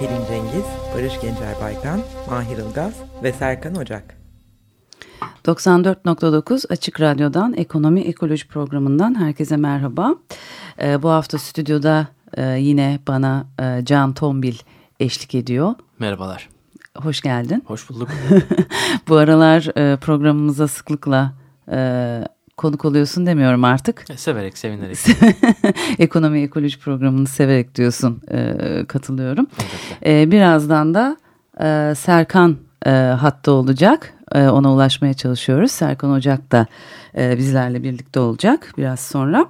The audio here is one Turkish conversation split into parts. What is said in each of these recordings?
Pelin Cengiz, Barış Gencer Baykan, Mahir Ilgaz ve Serkan Ocak. 94.9 Açık Radyo'dan Ekonomi Ekoloji programından herkese merhaba. Ee, bu hafta stüdyoda e, yine bana e, Can Tombil eşlik ediyor. Merhabalar. Hoş geldin. Hoş bulduk. bu aralar e, programımıza sıklıkla e, konuk oluyorsun demiyorum artık. E, severek, sevinerek. Ekonomi Ekoloji programını severek diyorsun. E, katılıyorum. E, birazdan da e, Serkan e, hatta olacak. E, ona ulaşmaya çalışıyoruz. Serkan Ocak da e, bizlerle birlikte olacak biraz sonra.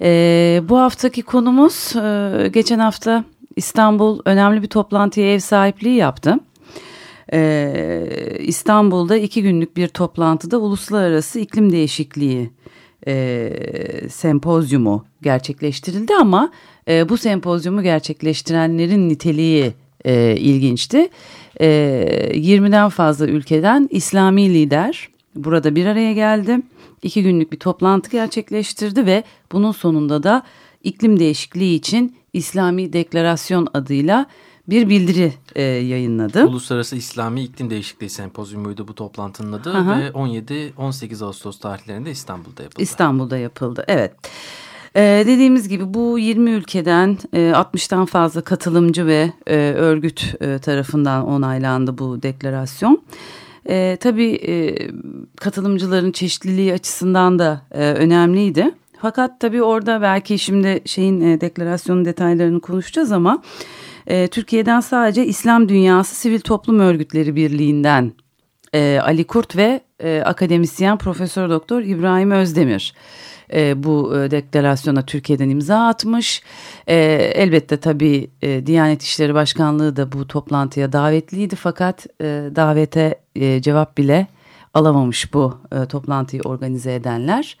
E, bu haftaki konumuz e, geçen hafta İstanbul önemli bir toplantıya ev sahipliği yaptı. Ee, İstanbul'da iki günlük bir toplantıda uluslararası iklim değişikliği e, sempozyumu gerçekleştirildi ama e, bu sempozyumu gerçekleştirenlerin niteliği e, ilginçti. E, 20'den fazla ülkeden İslami lider burada bir araya geldi. İki günlük bir toplantı gerçekleştirdi ve bunun sonunda da iklim değişikliği için İslami Deklarasyon adıyla bir bildiri e, yayınladı. Uluslararası İslami İklim Değişikliği Sempozyumuydu bu toplantının adı Aha. ve 17-18 Ağustos tarihlerinde İstanbul'da yapıldı. İstanbul'da yapıldı evet. Ee, dediğimiz gibi bu 20 ülkeden e, 60'tan fazla katılımcı ve e, örgüt e, tarafından onaylandı bu deklarasyon. E, tabii e, katılımcıların çeşitliliği açısından da e, önemliydi. Fakat tabii orada belki şimdi şeyin e, deklarasyonun detaylarını konuşacağız ama e, Türkiye'den sadece İslam Dünyası Sivil Toplum Örgütleri Birliği'nden e, Ali Kurt ve e, akademisyen Profesör Doktor İbrahim Özdemir e, bu e, deklarasyona Türkiye'den imza atmış. E, elbette tabii e, Diyanet İşleri Başkanlığı da bu toplantıya davetliydi fakat e, davete e, cevap bile alamamış bu e, toplantıyı organize edenler.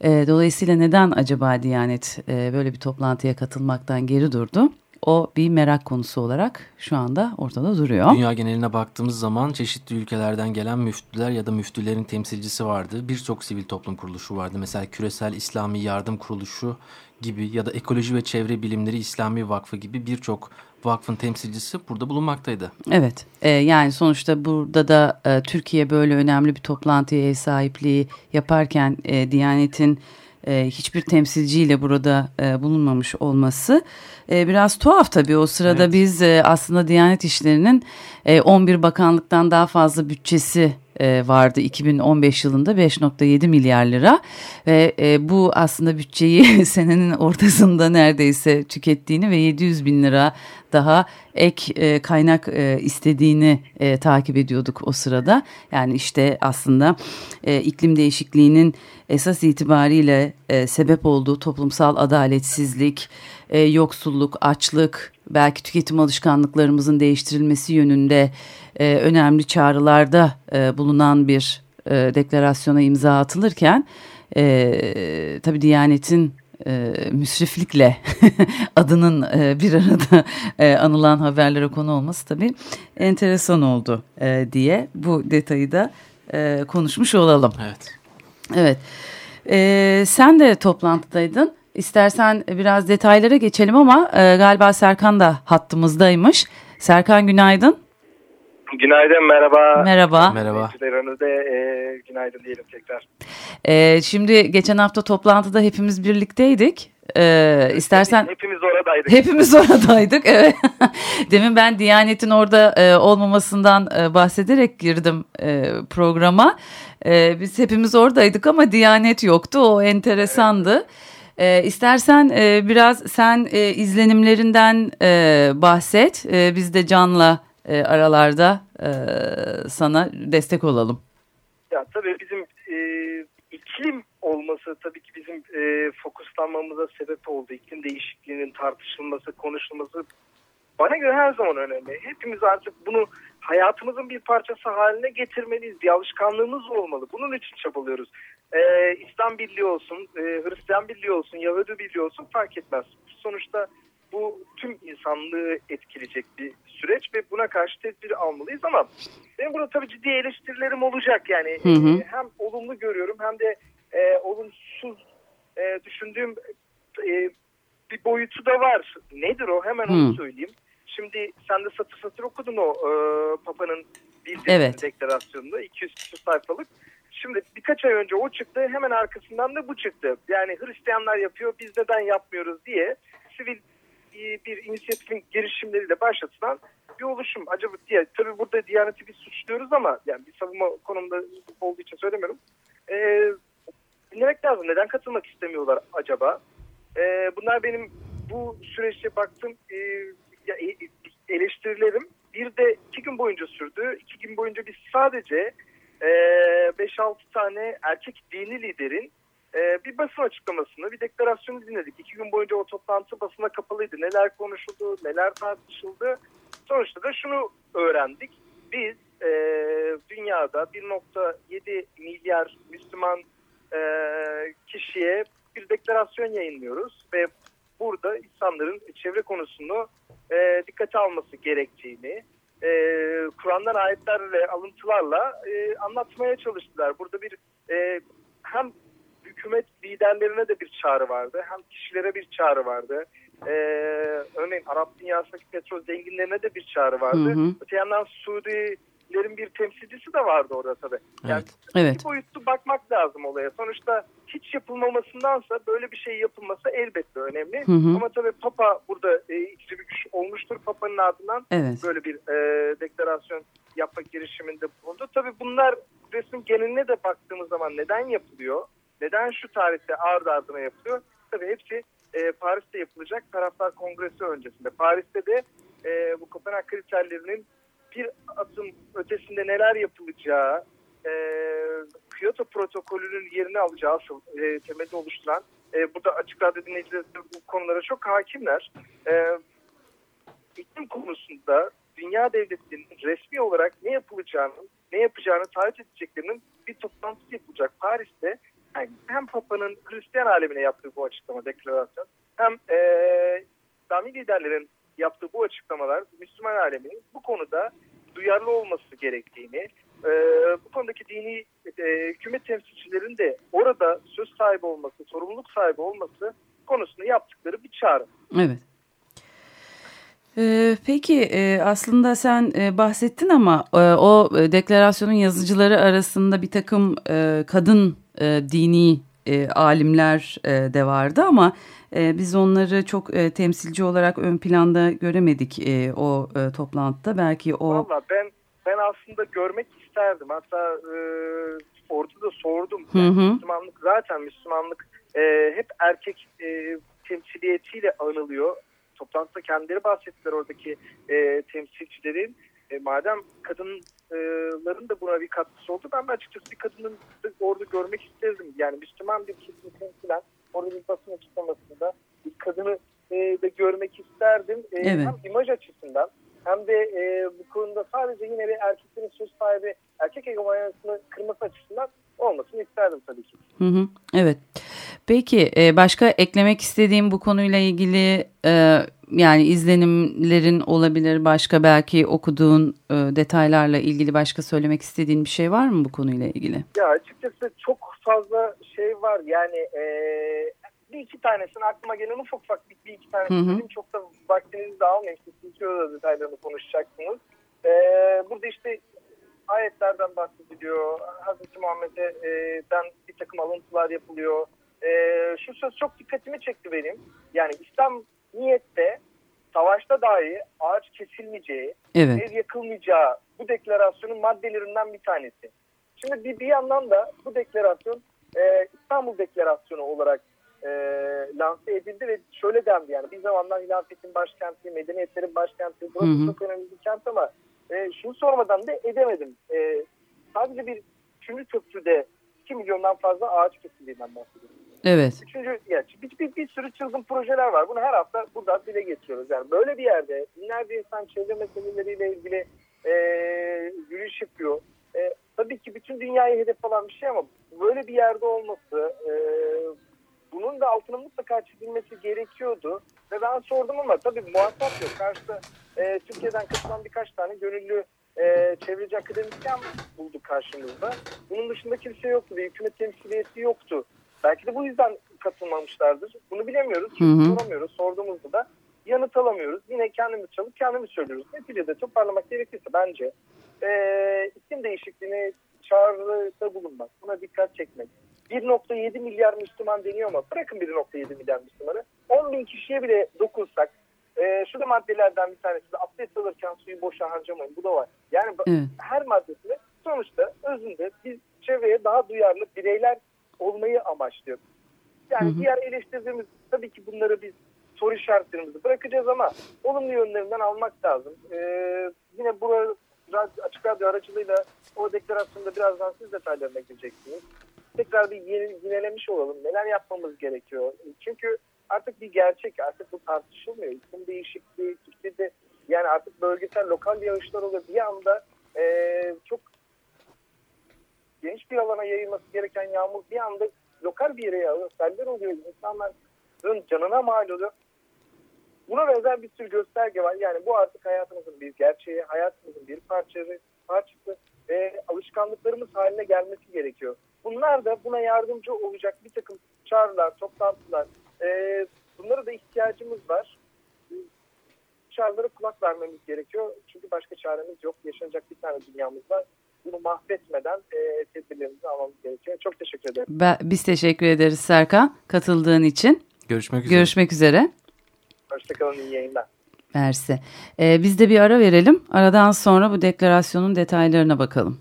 E, dolayısıyla neden acaba Diyanet e, böyle bir toplantıya katılmaktan geri durdu? O bir merak konusu olarak şu anda ortada duruyor. Dünya geneline baktığımız zaman çeşitli ülkelerden gelen müftüler ya da müftülerin temsilcisi vardı. Birçok sivil toplum kuruluşu vardı. Mesela Küresel İslami Yardım Kuruluşu gibi ya da Ekoloji ve Çevre Bilimleri İslami Vakfı gibi birçok vakfın temsilcisi burada bulunmaktaydı. Evet e, yani sonuçta burada da e, Türkiye böyle önemli bir toplantıya ev sahipliği yaparken e, Diyanet'in e, hiçbir temsilciyle burada e, bulunmamış olması e, biraz tuhaf tabii. O sırada evet. biz e, aslında Diyanet İşleri'nin e, 11 bakanlıktan daha fazla bütçesi e, vardı 2015 yılında 5.7 milyar lira ve e, bu aslında bütçeyi senenin ortasında neredeyse tükettiğini ve 700 bin lira daha ek e, kaynak e, istediğini e, takip ediyorduk o sırada. Yani işte aslında e, iklim değişikliğinin esas itibariyle e, sebep olduğu toplumsal adaletsizlik, e, yoksulluk, açlık, belki tüketim alışkanlıklarımızın değiştirilmesi yönünde e, önemli çağrılarda e, bulunan bir e, deklarasyona imza atılırken e, tabii Diyanet'in e, müsriflikle adının e, bir arada e, anılan haberlere konu olması tabii enteresan oldu e, diye bu detayı da e, konuşmuş olalım. Evet. Evet. E, sen de toplantıdaydın. İstersen biraz detaylara geçelim ama e, galiba Serkan da hattımızdaymış. Serkan günaydın. Günaydın, merhaba. Merhaba. Merhaba. Önünüzde e, günaydın diyelim tekrar. E, şimdi geçen hafta toplantıda hepimiz birlikteydik. Ee, istersen hepimiz oradaydık. Hepimiz oradaydık. Evet. Demin ben Diyanet'in orada e, olmamasından e, bahsederek girdim e, programa. E, biz hepimiz oradaydık ama Diyanet yoktu. O enteresandı. Evet. E, istersen e, biraz sen e, izlenimlerinden e, bahset. E, biz de Can'la e, aralarda e, sana destek olalım. Ya tabii bizim e, iklim olması tabii ki e, fokuslanmamıza sebep oldu. İklim değişikliğinin tartışılması, konuşulması bana göre her zaman önemli. Hepimiz artık bunu hayatımızın bir parçası haline getirmeliyiz. Bir alışkanlığımız olmalı. Bunun için çabalıyoruz. Ee, İslam Birliği olsun, e, Hristiyan Birliği olsun, Yahudi Birliği olsun fark etmez. Sonuçta bu tüm insanlığı etkileyecek bir süreç ve buna karşı tedbir almalıyız ama benim burada tabii ciddi eleştirilerim olacak yani Hı hı. Hem olumlu görüyorum hem de e, olumsuz e, düşündüğüm e, bir boyutu da var. Nedir o? Hemen onu Hı. söyleyeyim. Şimdi sen de satır satır okudun o e, Papa'nın bildirisi Evet. deklarasyonunu 200 küsur sayfalık. Şimdi birkaç ay önce o çıktı hemen arkasından da bu çıktı. Yani Hristiyanlar yapıyor biz neden yapmıyoruz diye sivil e, bir inisiyatifin girişimleriyle başlatılan bir oluşum. Acaba diye tabii burada Diyanet'i biz suçluyoruz ama yani bir savunma konumunda olduğu için söylemiyorum. Ee, dinlemek lazım. Neden katılmak istemiyorlar acaba? Ee, bunlar benim bu süreçte baktım e, e, eleştirilerim. Bir de iki gün boyunca sürdü. İki gün boyunca biz sadece e, 5-6 tane erkek dini liderin e, bir basın açıklamasını, bir deklarasyonu dinledik. İki gün boyunca o toplantı basına kapalıydı. Neler konuşuldu, neler tartışıldı. Sonuçta da şunu öğrendik. Biz e, dünyada 1.7 milyar Müslüman e, kişiye bir deklarasyon yayınlıyoruz ve burada insanların çevre konusunu e, dikkate alması gerektiğini e, Kur'an'dan ayetlerle alıntılarla e, anlatmaya çalıştılar. Burada bir e, hem hükümet liderlerine de bir çağrı vardı hem kişilere bir çağrı vardı. E, örneğin Arap dünyasındaki petrol zenginlerine de bir çağrı vardı. Hı hı. Öte yandan Suudilerin bir temsilcisi de vardı orada tabii. Yani Evet. Evet. iki boyutlu bakmak lazım olaya. Sonuçta hiç yapılmamasındansa böyle bir şey yapılması elbette önemli. Hı hı. Ama tabii Papa burada e, itici bir güç olmuştur. Papa'nın ardından Evet. böyle bir e, deklarasyon yapmak girişiminde bulundu. Tabii bunlar resmin geneline de baktığımız zaman neden yapılıyor? Neden şu tarihte ardı ardına yapılıyor? Tabii hepsi e, Paris'te yapılacak taraflar kongresi öncesinde. Paris'te de e, bu Kopenhag kriterlerinin bir neler yapılacağı, e, Kyoto protokolünün yerini alacağı asıl e, temeli oluşturan, e, burada açık radyo bu konulara çok hakimler. E, iklim konusunda dünya devletlerinin resmi olarak ne yapılacağını, ne yapacağını tarif edeceklerinin bir toplantısı yapılacak Paris'te. Yani hem Papa'nın Hristiyan alemine yaptığı bu açıklama, deklarasyon, hem e, İslami liderlerin yaptığı bu açıklamalar Müslüman aleminin bu konuda duyarlı olması gerektiğini, e, bu konudaki dini e, hükümet temsilcilerinin de orada söz sahibi olması, sorumluluk sahibi olması konusunda yaptıkları bir çağrı. Evet. Ee, peki e, aslında sen e, bahsettin ama e, o e, deklarasyonun yazıcıları arasında bir takım e, kadın e, dini e, alimler e, de vardı ama e, biz onları çok e, temsilci olarak ön planda göremedik e, o e, toplantıda. Belki o Valla ben ben aslında görmek isterdim. Hatta e, orada da sordum. Hı Yani hı. Müslümanlık zaten Müslümanlık e, hep erkek e, temsiliyetiyle anılıyor. Toplantıda kendileri bahsettiler oradaki e, temsilcilerin. E, madem kadınların da buna bir katkısı oldu ben de açıkçası bir kadının da orada görmek isterdim. Yani Müslüman bir kesimi temsilen orada bir basın açıklamasında bir kadını e, da görmek isterdim. E, Evet. Hem imaj açısından hem de e, bu konuda sadece yine bir erkeklerin söz sahibi erkek egomanyasını kırması açısından olmasını isterdim tabii ki. Hı hı, evet. Peki e, başka eklemek istediğim bu konuyla ilgili e, yani izlenimlerin olabilir başka belki okuduğun e, detaylarla ilgili başka söylemek istediğin bir şey var mı bu konuyla ilgili? Ya açıkçası çok fazla şey var yani e, bir iki tanesini aklıma gelen ufak ufak bir, bir iki tane Hı hı. söyleyeyim. Çok da vaktinizi de almayayım. Siz da detaylarını konuşacaksınız. E, burada işte ayetlerden bahsediliyor. Hazreti Muhammed'e e, ben bir takım alıntılar yapılıyor. E, şu söz çok dikkatimi çekti benim. Yani İslam niyette savaşta dahi ağaç kesilmeyeceği, Evet. ev yakılmayacağı bu deklarasyonun maddelerinden bir tanesi. Şimdi bir, bir yandan da bu deklarasyon e, İstanbul Deklarasyonu olarak e, lanse edildi ve şöyle dendi yani bir zamanlar hilafetin başkenti, medeniyetlerin başkenti, burası Hı hı. çok önemli bir kent ama e, şunu sormadan da edemedim. E, sadece bir üçüncü köprüde 2 milyondan fazla ağaç kesildiğinden bahsediyorum. Evet. Üçüncü, yani bir, bir, bir sürü çılgın projeler var. Bunu her hafta burada dile getiriyoruz. Yani böyle bir yerde binlerce insan çevre meseleleriyle ilgili e, yürüyüş yapıyor. E, tabii ki bütün dünyayı hedef alan bir şey ama böyle bir yerde olması, e, bunun da altına mutlaka çizilmesi gerekiyordu. Ve ben sordum ama tabii muhatap yok. Karşıda e, Türkiye'den katılan birkaç tane gönüllü e, çevreci akademisyen bulduk karşımızda. Bunun dışında kimse yoktu ve hükümet temsiliyeti yoktu. Belki de bu yüzden katılmamışlardır. Bunu bilemiyoruz. Çünkü hı hı. soramıyoruz. Sorduğumuzda da yanıt alamıyoruz. Yine kendimiz çalıp kendimiz söylüyoruz. Neticede toparlamak gerekirse bence e, iklim değişikliğine çağrıda bulunmak, buna dikkat çekmek. 1.7 milyar Müslüman deniyor ama bırakın 1.7 milyar Müslümanı. 10 bin kişiye bile dokunsak e, şu da maddelerden bir tanesi de abdest alırken suyu boşa harcamayın. Bu da var. Yani evet. her maddesinde sonuçta özünde biz çevreye daha duyarlı bireyler olmayı amaçlıyor. Yani hı hı. diğer eleştirdiğimiz tabii ki bunları biz soru işaretlerimizi bırakacağız ama olumlu yönlerinden almak lazım. Ee, yine burada açık radyo aracılığıyla o deklarasyonda birazdan siz detaylarına gireceksiniz. Tekrar bir yinelemiş olalım. Neler yapmamız gerekiyor? Çünkü artık bir gerçek. Artık bu tartışılmıyor. İklim değişikliği, Türkiye'de yani artık bölgesel lokal yağışlar oluyor. Bir anda e, çok geniş bir alana yayılması gereken yağmur bir anda lokal bir yere yağıyor. Seller oluyor. İnsanların canına mal oluyor. Buna benzer bir sürü gösterge var. Yani bu artık hayatımızın bir gerçeği, hayatımızın bir parçası, parçası ve alışkanlıklarımız haline gelmesi gerekiyor. Bunlar da buna yardımcı olacak bir takım çağrılar, toplantılar. E, bunlara da ihtiyacımız var. Çağrılara kulak vermemiz gerekiyor. Çünkü başka çaremiz yok. Yaşanacak bir tane dünyamız var bunu mahvetmeden e, tedbirlerimizi almamız gerekiyor. Çok teşekkür ederim. Ben, biz teşekkür ederiz Serkan katıldığın için. Görüşmek üzere. Görüşmek üzere. Hoşçakalın iyi yayınlar. Mersi. Ee, biz de bir ara verelim. Aradan sonra bu deklarasyonun detaylarına bakalım.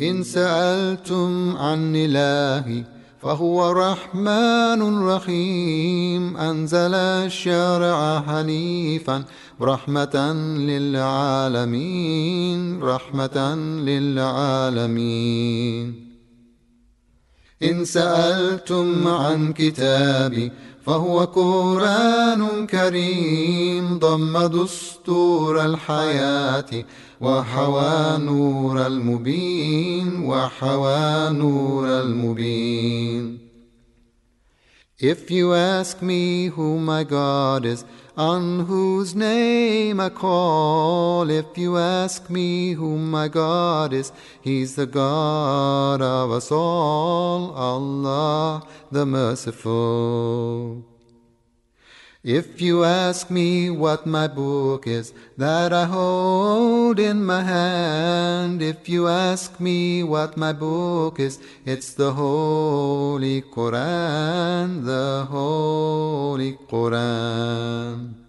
İn se'eltum an ilahi فهو رحمن رحيم. أنزل الشارع حنيفا رحمة للعالمين رحمة للعالمين. إن سألتم عن كتابي فهو قرآن كريم ضم دستور الحياة وحوى نور المبين وحوى نور المبين. If you ask me who my God is, on whose name I call, if you ask me who my God is, He's the God of us all, Allah the Merciful. If you ask me what my book is that I hold in my hand, if you ask me what my book is, it's the Holy Quran, the Holy Quran.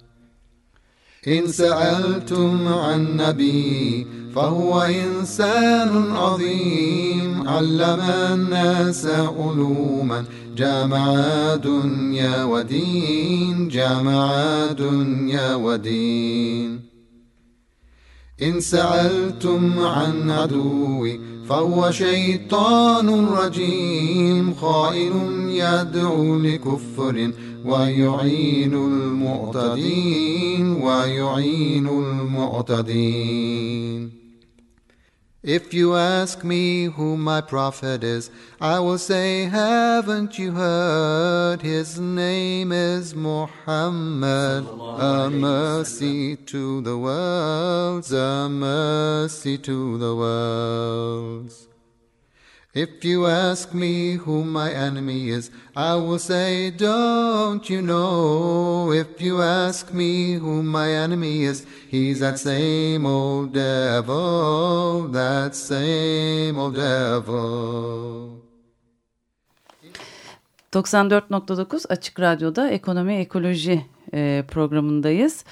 إن سألتم عن نبي فهو إنسان عظيم علم الناس علوما جامع دنيا ودين جامع دنيا ودين. إن سألتم عن عدوي فهو شيطان رجيم خائن يدعو لكفر ويعين المعتدين ويعين المعتدين. If you ask me who my prophet is, I will say, Haven't you heard? His name is Muhammad, a mercy to the worlds, a mercy to the worlds. If you ask me who my enemy is, I will say, Don't you know? If you ask me who my enemy is, he's that same old devil, that same old devil. 94.9 Açık Radyo'da Ekonomi Ekoloji e, programındayız.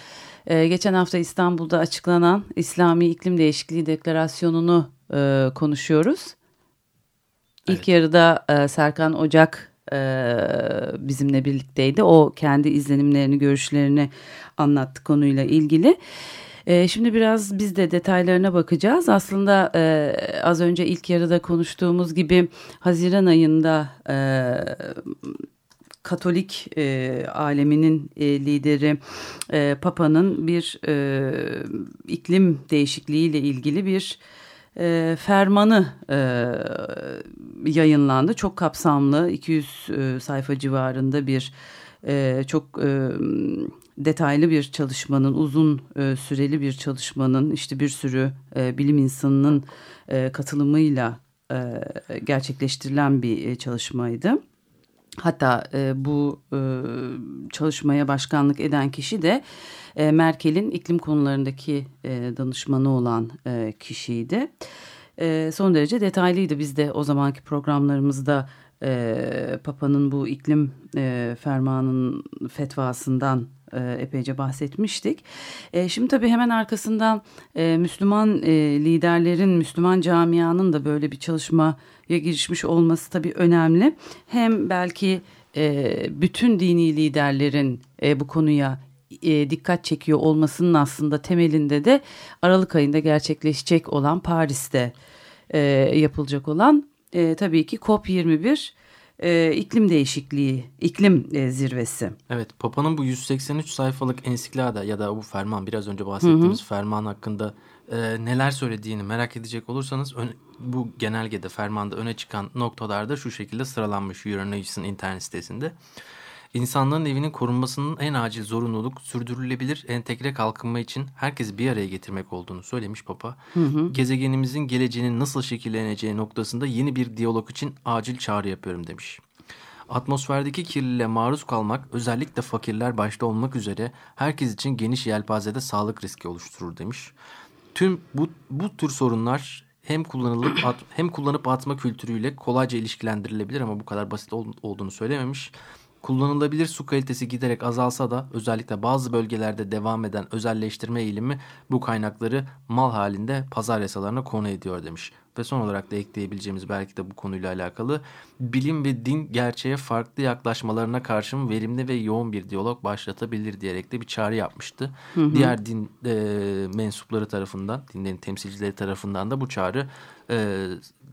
E, geçen hafta İstanbul'da açıklanan İslami İklim Değişikliği Deklarasyonu'nu e, konuşuyoruz. İlk evet. yarıda e, Serkan Ocak e, bizimle birlikteydi. O kendi izlenimlerini, görüşlerini anlattı konuyla ilgili. E, şimdi biraz biz de detaylarına bakacağız. Aslında e, az önce ilk yarıda konuştuğumuz gibi Haziran ayında e, Katolik e, aleminin e, lideri e, Papa'nın bir e, iklim değişikliğiyle ilgili bir e, fermanı e, yayınlandı. Çok kapsamlı 200 e, sayfa civarında bir e, çok e, detaylı bir çalışmanın uzun e, süreli bir çalışmanın işte bir sürü e, bilim insanının e, katılımıyla e, gerçekleştirilen bir e, çalışmaydı. Hatta e, bu e, çalışmaya başkanlık eden kişi de e, Merkel'in iklim konularındaki e, danışmanı olan e, kişiydi. E, son derece detaylıydı. Biz de o zamanki programlarımızda e, Papa'nın bu iklim e, fermanının fetvasından e, epeyce bahsetmiştik. E, şimdi tabii hemen arkasından e, Müslüman e, liderlerin, Müslüman camianın da böyle bir çalışmaya girişmiş olması tabii önemli. Hem belki e, bütün dini liderlerin e, bu konuya e, dikkat çekiyor olmasının aslında temelinde de Aralık ayında gerçekleşecek olan Paris'te e, yapılacak olan e, tabii ki COP21 e, iklim değişikliği, iklim e, zirvesi. Evet, Papa'nın bu 183 sayfalık ensiklada ya da bu ferman biraz önce bahsettiğimiz hı hı. ferman hakkında e, neler söylediğini merak edecek olursanız ön, bu genelgede fermanda öne çıkan noktalarda şu şekilde sıralanmış Euronews'in internet sitesinde. İnsanların evinin korunmasının en acil zorunluluk sürdürülebilir entegre kalkınma için herkesi bir araya getirmek olduğunu söylemiş Papa. Hı hı. Gezegenimizin geleceğinin nasıl şekilleneceği noktasında yeni bir diyalog için acil çağrı yapıyorum demiş. Atmosferdeki kirliliğe maruz kalmak özellikle fakirler başta olmak üzere herkes için geniş yelpazede sağlık riski oluşturur demiş. Tüm bu, bu tür sorunlar hem kullanılıp at, hem kullanıp atma kültürüyle kolayca ilişkilendirilebilir ama bu kadar basit ol, olduğunu söylememiş. Kullanılabilir su kalitesi giderek azalsa da özellikle bazı bölgelerde devam eden özelleştirme eğilimi bu kaynakları mal halinde pazar yasalarına konu ediyor demiş. Ve son olarak da ekleyebileceğimiz belki de bu konuyla alakalı bilim ve din gerçeğe farklı yaklaşmalarına karşın verimli ve yoğun bir diyalog başlatabilir diyerek de bir çağrı yapmıştı. Hı hı. Diğer din e, mensupları tarafından, dinlerin temsilcileri tarafından da bu çağrı e,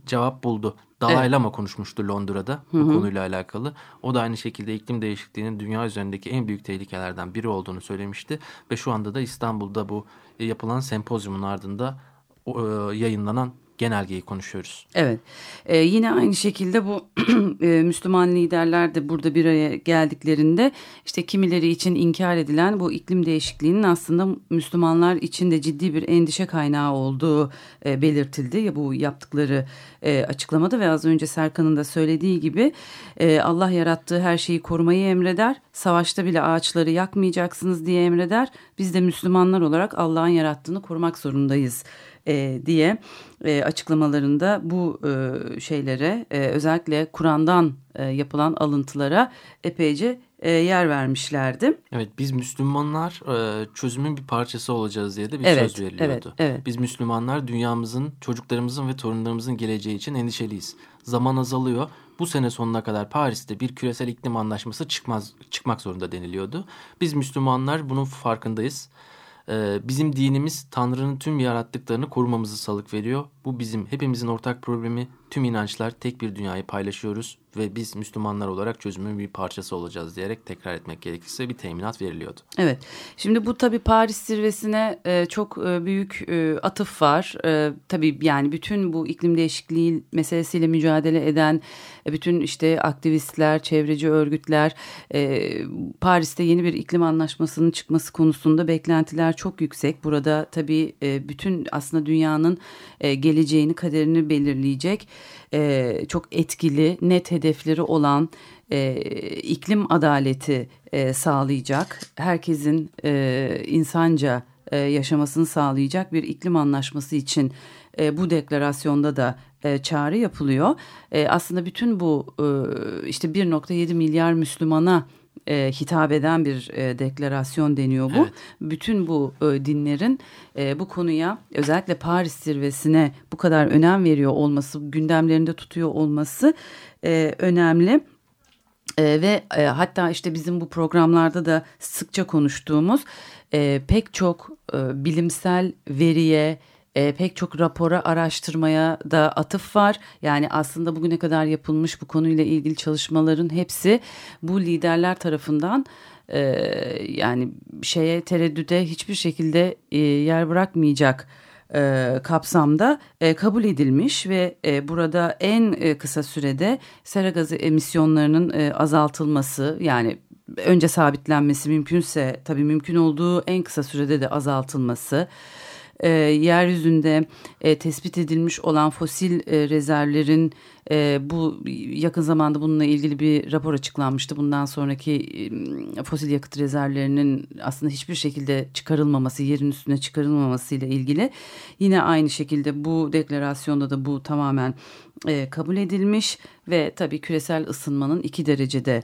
cevap buldu. Dalai Lama konuşmuştu Londra'da bu Hı -hı. konuyla alakalı. O da aynı şekilde iklim değişikliğinin dünya üzerindeki en büyük tehlikelerden biri olduğunu söylemişti. Ve şu anda da İstanbul'da bu yapılan sempozyumun ardında e, yayınlanan genelgeyi konuşuyoruz. Evet. Ee, yine aynı şekilde bu e, Müslüman liderler de burada bir araya geldiklerinde işte kimileri için inkar edilen bu iklim değişikliğinin aslında Müslümanlar için de ciddi bir endişe kaynağı olduğu e, belirtildi. Ya bu yaptıkları e, açıklamada ve az önce Serkan'ın da söylediği gibi e, Allah yarattığı her şeyi korumayı emreder. Savaşta bile ağaçları yakmayacaksınız diye emreder. Biz de Müslümanlar olarak Allah'ın yarattığını korumak zorundayız e, diye e, açıklamalarında bu e, şeylere e, özellikle Kur'an'dan e, yapılan alıntılara epeyce e, yer vermişlerdi. Evet biz Müslümanlar e, çözümün bir parçası olacağız diye de bir evet, söz veriliyordu. Evet, evet. Biz Müslümanlar dünyamızın, çocuklarımızın ve torunlarımızın geleceği için endişeliyiz. Zaman azalıyor. Bu sene sonuna kadar Paris'te bir küresel iklim anlaşması çıkmaz çıkmak zorunda deniliyordu. Biz Müslümanlar bunun farkındayız. Ee, bizim dinimiz Tanrı'nın tüm yarattıklarını korumamızı salık veriyor. Bu bizim hepimizin ortak problemi. Tüm inançlar tek bir dünyayı paylaşıyoruz ve biz Müslümanlar olarak çözümün bir parçası olacağız diyerek tekrar etmek gerekirse bir teminat veriliyordu. Evet. Şimdi bu tabii Paris zirvesine e, çok e, büyük e, atıf var. E, tabii yani bütün bu iklim değişikliği meselesiyle mücadele eden e, bütün işte aktivistler, çevreci örgütler e, Paris'te yeni bir iklim anlaşmasının çıkması konusunda beklentiler çok yüksek. Burada tabii e, bütün aslında dünyanın e, geleceğini, kaderini belirleyecek e, çok etkili, net hedefleri olan e, iklim adaleti e, sağlayacak, herkesin e, insanca e, yaşamasını sağlayacak bir iklim anlaşması için e, bu deklarasyonda da e, çağrı yapılıyor. E, aslında bütün bu e, işte 1.7 milyar Müslümana e, hitap eden bir e, deklarasyon deniyor bu. Evet. Bütün bu e, dinlerin e, bu konuya özellikle Paris zirvesine bu kadar önem veriyor olması, gündemlerinde tutuyor olması e, önemli. E, ve e, hatta işte bizim bu programlarda da sıkça konuştuğumuz e, pek çok e, bilimsel veriye, e, pek çok rapora, araştırmaya da atıf var. Yani aslında bugüne kadar yapılmış bu konuyla ilgili çalışmaların hepsi bu liderler tarafından e, yani şeye tereddüde hiçbir şekilde e, yer bırakmayacak e, kapsamda e, kabul edilmiş ve e, burada en e, kısa sürede sera gazı emisyonlarının e, azaltılması yani önce sabitlenmesi mümkünse tabii mümkün olduğu en kısa sürede de azaltılması e, yeryüzünde e, tespit edilmiş olan fosil e, rezervlerin e, bu yakın zamanda bununla ilgili bir rapor açıklanmıştı. Bundan sonraki e, fosil yakıt rezervlerinin aslında hiçbir şekilde çıkarılmaması, yerin üstüne çıkarılmaması ile ilgili. Yine aynı şekilde bu deklarasyonda da bu tamamen e, kabul edilmiş ve tabii küresel ısınmanın iki derecede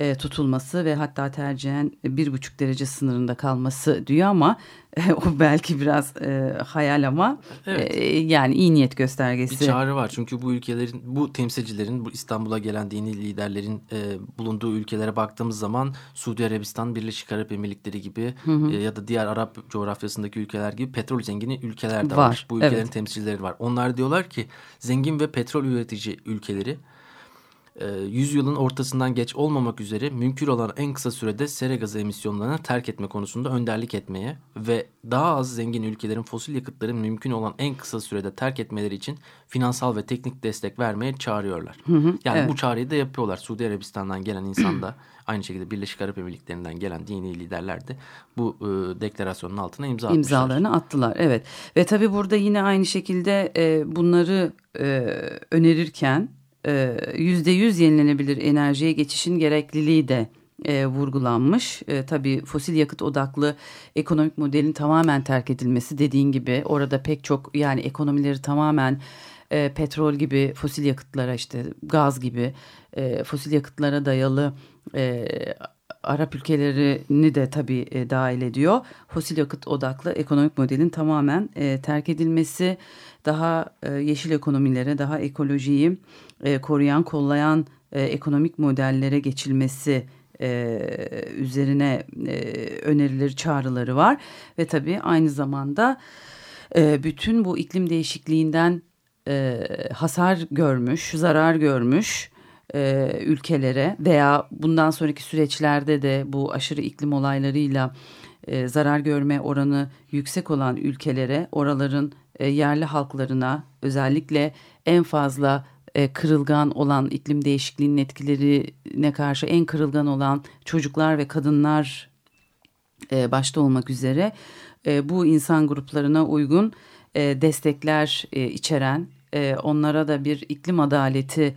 e, tutulması ve hatta tercihen bir buçuk derece sınırında kalması diyor ama e, o belki biraz e, hayal ama evet. e, yani iyi niyet göstergesi. Bir çağrı var çünkü bu ülkelerin bu temsilcilerin bu İstanbul'a gelen dini liderlerin e, bulunduğu ülkelere baktığımız zaman Suudi Arabistan, Birleşik Arap Emirlikleri gibi hı hı. E, ya da diğer Arap coğrafyasındaki ülkeler gibi petrol zengini ülkeler de var. var. Bu ülkelerin evet. temsilcileri var. Onlar diyorlar ki zengin ve petrol üretici ülkeleri e, yüzyılın ortasından geç olmamak üzere mümkün olan en kısa sürede sera gazı emisyonlarını terk etme konusunda önderlik etmeye ve daha az zengin ülkelerin fosil yakıtları mümkün olan en kısa sürede terk etmeleri için finansal ve teknik destek vermeye çağırıyorlar. Hı hı, yani evet. bu çağrıyı da yapıyorlar. Suudi Arabistan'dan gelen insan da aynı şekilde Birleşik Arap Emirlikleri'nden gelen dini liderler de bu e, deklarasyonun altına imza atmışlar. İmzalarını attılar evet. Ve tabii burada yine aynı şekilde e, bunları e, önerirken e, yüzde yüz yenilenebilir enerjiye geçişin gerekliliği de e, vurgulanmış. E, tabii fosil yakıt odaklı ekonomik modelin tamamen terk edilmesi dediğin gibi orada pek çok yani ekonomileri tamamen e, petrol gibi fosil yakıtlara işte gaz gibi e, fosil yakıtlara dayalı e, Arap ülkelerini de tabii e, dahil ediyor. Fosil yakıt odaklı ekonomik modelin tamamen e, terk edilmesi, daha e, yeşil ekonomilere, daha ekolojiyi e, koruyan, kollayan e, ekonomik modellere geçilmesi üzerine önerileri, çağrıları var. Ve tabii aynı zamanda bütün bu iklim değişikliğinden hasar görmüş, zarar görmüş ülkelere veya bundan sonraki süreçlerde de bu aşırı iklim olaylarıyla zarar görme oranı yüksek olan ülkelere, oraların e, yerli halklarına özellikle en fazla e, kırılgan olan iklim değişikliğinin etkilerine karşı en kırılgan olan çocuklar ve kadınlar e, başta olmak üzere bu insan gruplarına uygun destekler içeren onlara da bir iklim adaleti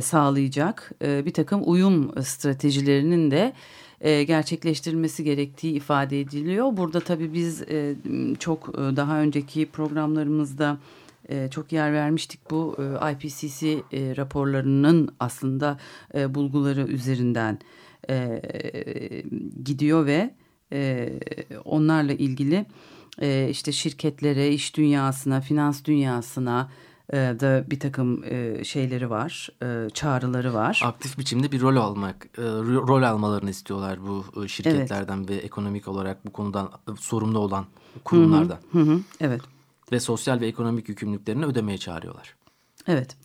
sağlayacak bir takım uyum stratejilerinin de e, gerçekleştirilmesi gerektiği ifade ediliyor. Burada tabii biz e, çok e, daha önceki programlarımızda e, çok yer vermiştik bu e, IPCC raporlarının aslında bulguları üzerinden gidiyor ve onlarla ilgili işte şirketlere, iş dünyasına, finans dünyasına da bir takım e, şeyleri var, e, çağrıları var. Aktif biçimde bir rol almak, rol almalarını istiyorlar bu şirketlerden evet. ve ekonomik olarak bu konudan sorumlu olan kurumlardan. Hı, hı hı, evet. Ve sosyal ve ekonomik yükümlülüklerini ödemeye çağırıyorlar. Evet,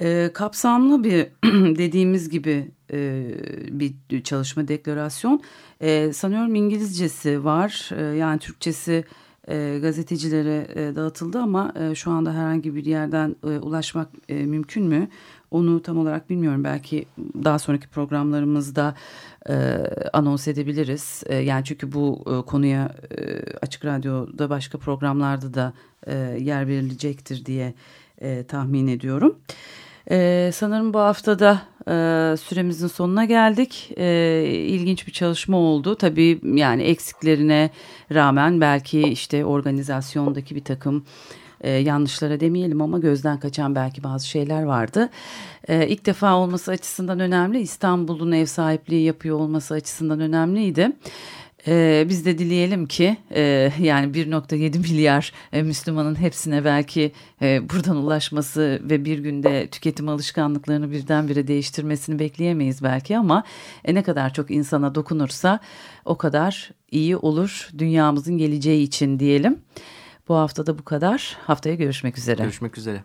e, kapsamlı bir dediğimiz gibi e, bir çalışma deklarasyon. E, sanıyorum İngilizcesi var, e, yani Türkçesi e, gazetecilere e, dağıtıldı ama e, şu anda herhangi bir yerden e, ulaşmak e, mümkün mü? Onu tam olarak bilmiyorum. Belki daha sonraki programlarımızda e, anons edebiliriz. E, yani çünkü bu e, konuya e, Açık Radyo'da başka programlarda da e, yer verilecektir diye e, tahmin ediyorum. Ee, sanırım bu haftada e, süremizin sonuna geldik. E, ilginç bir çalışma oldu. Tabii yani eksiklerine rağmen belki işte organizasyondaki bir takım e, yanlışlara demeyelim ama gözden kaçan belki bazı şeyler vardı. E, ilk defa olması açısından önemli. İstanbul'un ev sahipliği yapıyor olması açısından önemliydi. Ee, biz de dileyelim ki e, yani 1.7 milyar e, Müslümanın hepsine belki e, buradan ulaşması ve bir günde tüketim alışkanlıklarını birdenbire değiştirmesini bekleyemeyiz belki ama e, ne kadar çok insana dokunursa o kadar iyi olur dünyamızın geleceği için diyelim. Bu hafta da bu kadar. Haftaya görüşmek üzere. Görüşmek üzere.